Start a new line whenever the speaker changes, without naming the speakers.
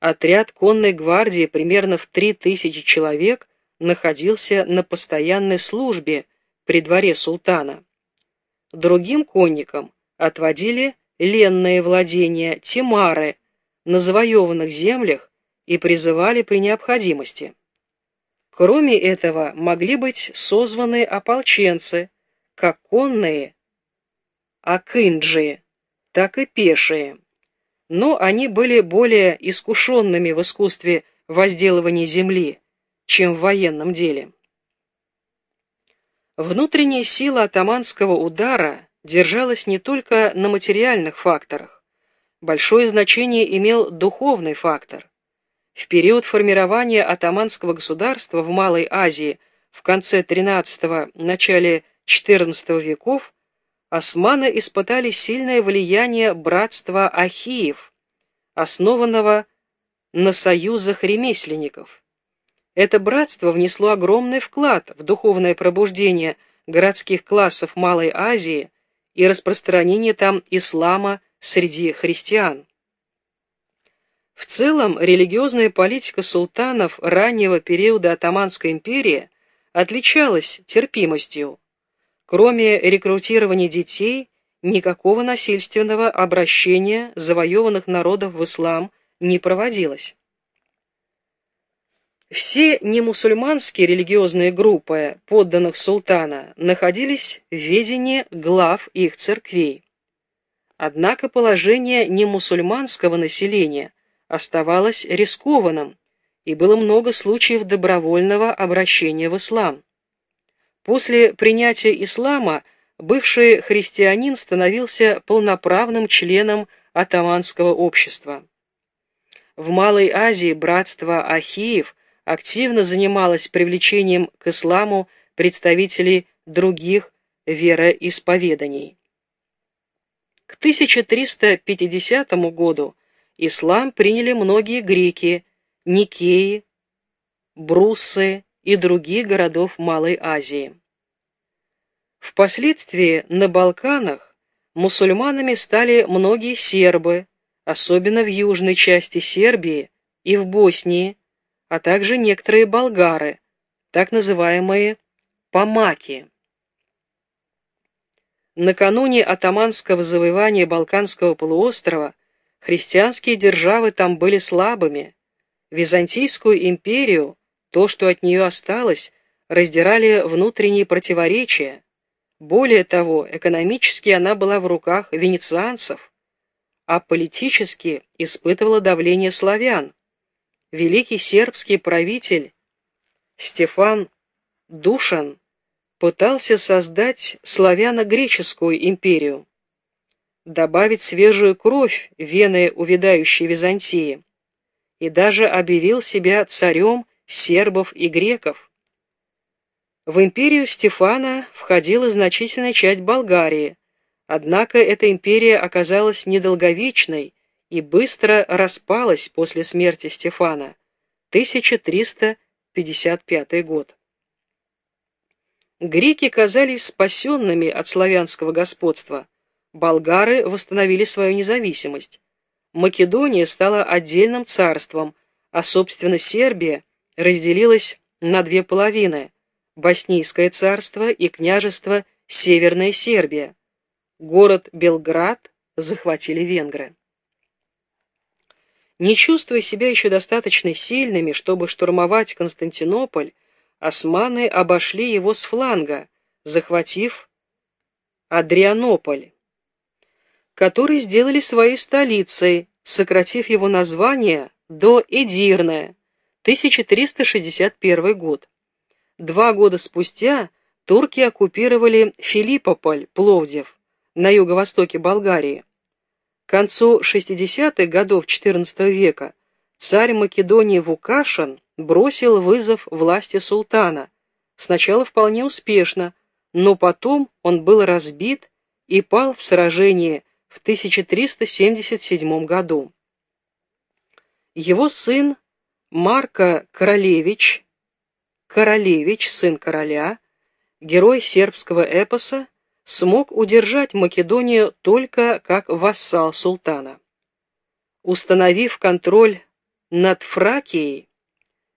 отряд конной гвардии примерно в 3000 человек находился на постоянной службе при дворе султана. Другим конникам отводили ленные владения Тимары на завоеванных землях и призывали при необходимости. Кроме этого могли быть созваны ополченцы, как конные, акинджи, так и пешие. Но они были более искушенными в искусстве возделывания земли, чем в военном деле. Внутренняя сила атаманского удара держалась не только на материальных факторах. Большое значение имел духовный фактор. В период формирования атаманского государства в Малой Азии в конце XIII – начале XIV веков османы испытали сильное влияние братства Ахиев, основанного на союзах ремесленников. Это братство внесло огромный вклад в духовное пробуждение городских классов Малой Азии и распространение там ислама среди христиан. В целом, религиозная политика султанов раннего периода Атаманской империи отличалась терпимостью. Кроме рекрутирования детей, никакого насильственного обращения завоеванных народов в ислам не проводилось. Все немусульманские религиозные группы подданных султана находились в ведении глав их церквей. Однако положение немусульманского населения оставалось рискованным, и было много случаев добровольного обращения в ислам. После принятия ислама бывший христианин становился полноправным членом атаманского общества. В Малой Азии братство Ахиев активно занималась привлечением к исламу представителей других вероисповеданий. К 1350 году ислам приняли многие греки, Никеи, Бруссы и других городов Малой Азии. Впоследствии на Балканах мусульманами стали многие сербы, особенно в южной части Сербии и в Боснии, а также некоторые болгары, так называемые помаки. Накануне атаманского завоевания Балканского полуострова христианские державы там были слабыми. Византийскую империю, то, что от нее осталось, раздирали внутренние противоречия. Более того, экономически она была в руках венецианцев, а политически испытывала давление славян великий сербский правитель Стефан Душан пытался создать славяно-греческую империю, добавить свежую кровь вены увядающей Византии и даже объявил себя царем сербов и греков. В империю Стефана входила значительная часть Болгарии, однако эта империя оказалась недолговечной и быстро распалась после смерти Стефана, 1355 год. Греки казались спасенными от славянского господства, болгары восстановили свою независимость, Македония стала отдельным царством, а, собственно, Сербия разделилась на две половины – Боснийское царство и княжество Северная Сербия. Город Белград захватили венгры. Не чувствуя себя еще достаточно сильными, чтобы штурмовать Константинополь, османы обошли его с фланга, захватив Адрианополь, который сделали своей столицей, сократив его название до Эдирне, 1361 год. Два года спустя турки оккупировали Филиппополь, Пловдив, на юго-востоке Болгарии. К концу 60-х годов XIV века царь Македонии Вукашин бросил вызов власти султана, сначала вполне успешно, но потом он был разбит и пал в сражении в 1377 году. Его сын Марко Королевич, Королевич, сын короля, герой сербского эпоса, смог удержать Македонию только как вассал султана. Установив контроль Над Фракией